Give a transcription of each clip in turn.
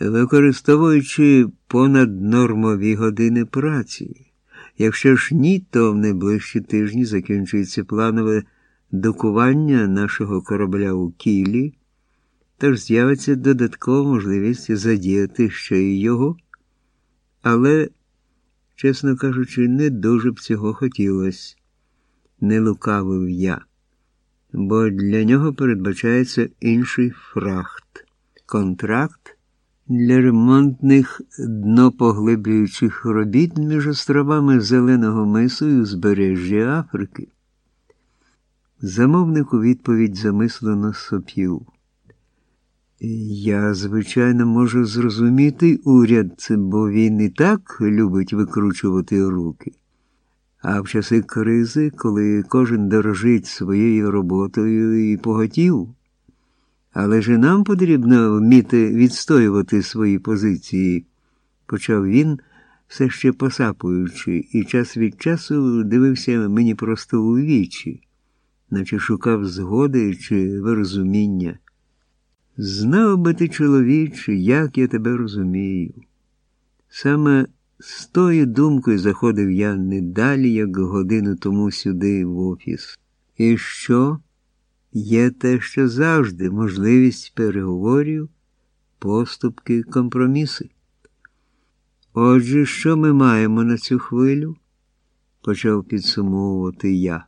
використовуючи понаднормові години праці. Якщо ж ні, то в найближчі тижні закінчується планове докування нашого корабля у Кілі, тож з'явиться додаткова можливість задіяти ще й його. Але, чесно кажучи, не дуже б цього хотілося, не лукавив я, бо для нього передбачається інший фрахт, контракт для ремонтних днопоглиблюючих робіт між островами Зеленого мису і узбережжя Африки. Замовник у відповідь замислено сопів. Я, звичайно, можу зрозуміти уряд, бо він і так любить викручувати руки. А в часи кризи, коли кожен дорожить своєю роботою і поготів, але ж нам потрібно вміти відстоювати свої позиції, почав він, все ще посапуючи, і час від часу дивився мені просто у вічі, наче шукав згоди чи вирозуміння. Знав би ти, чоловіче, як я тебе розумію. Саме з тою думкою заходив я не далі, як годину тому сюди в офіс. І що? Є те, що завжди можливість переговорів, поступки, компроміси. Отже, що ми маємо на цю хвилю? почав підсумовувати я.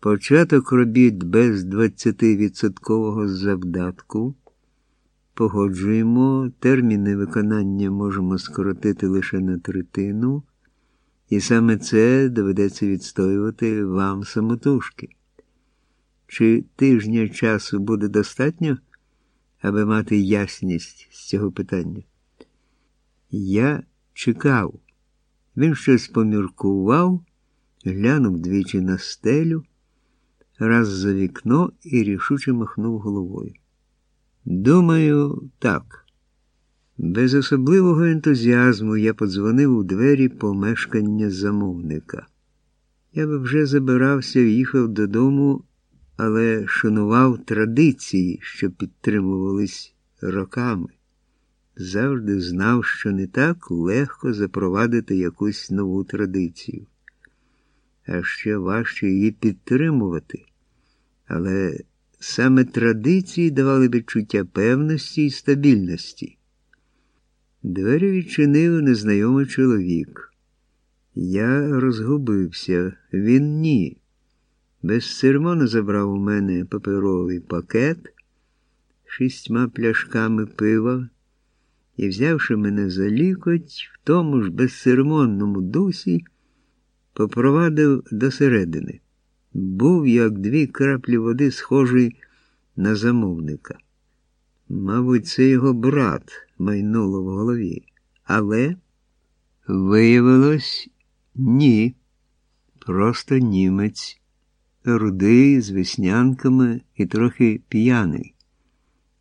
Початок робіт без 20% завдатку. Погоджуємо, терміни виконання можемо скоротити лише на третину, і саме це доведеться відстоювати вам самотужки. Чи тижня часу буде достатньо, аби мати ясність з цього питання? Я чекав. Він щось поміркував, глянув двічі на стелю, раз за вікно і рішуче махнув головою. Думаю, так. Без особливого ентузіазму я подзвонив у двері помешкання замовника. Я би вже забирався і їхав додому але шанував традиції, що підтримувались роками. Завжди знав, що не так легко запровадити якусь нову традицію, а ще важче її підтримувати. Але саме традиції давали відчуття певності і стабільності. Двері відчинив незнайомий чоловік. Я розгубився, він ні безцеремонно забрав у мене паперовий пакет шістьма пляшками пива і, взявши мене за лікоть, в тому ж безцеремонному дусі, попровадив до середини. Був, як дві краплі води, схожий на замовника. Мабуть, це його брат майнуло в голові. Але виявилось ні, просто німець рудий, з веснянками і трохи п'яний,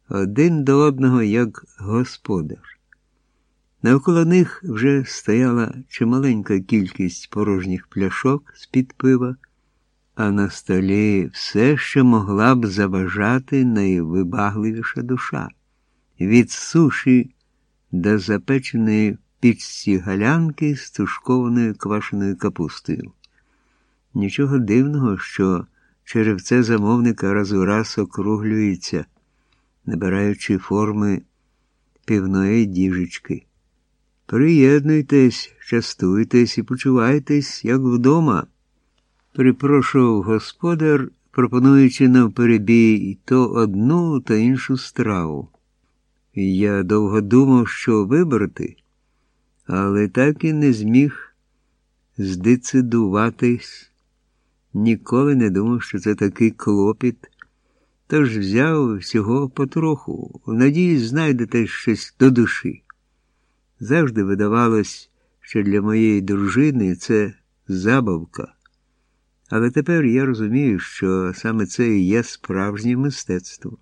один до одного, як господар. Навколо них вже стояла чималенька кількість порожніх пляшок з-під пива, а на столі все, що могла б заважати найвибагливіша душа від суші до запеченої пічці галянки з тушкованою квашеною капустою. Нічого дивного, що черевце замовника раз у раз округлюється, набираючи форми півної діжечки. Приєднуйтесь, частуйтесь і почувайтесь, як вдома. Припрошував господар, пропонуючи навперебій то одну, то іншу страву. Я довго думав, що вибрати, але так і не зміг здецидуватись. Ніколи не думав, що це такий клопіт, тож взяв всього потроху, надіюсь, знайдете щось до душі. Завжди видавалось, що для моєї дружини це забавка. Але тепер я розумію, що саме це і є справжнє мистецтво.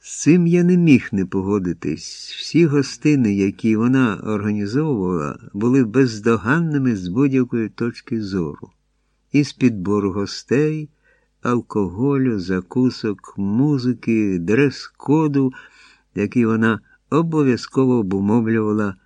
З цим я не міг не погодитись. Всі гостини, які вона організовувала, були бездоганними з будь-якої точки зору із підбору гостей, алкоголю, закусок, музики, дрес-коду, який вона обов'язково обумовлювала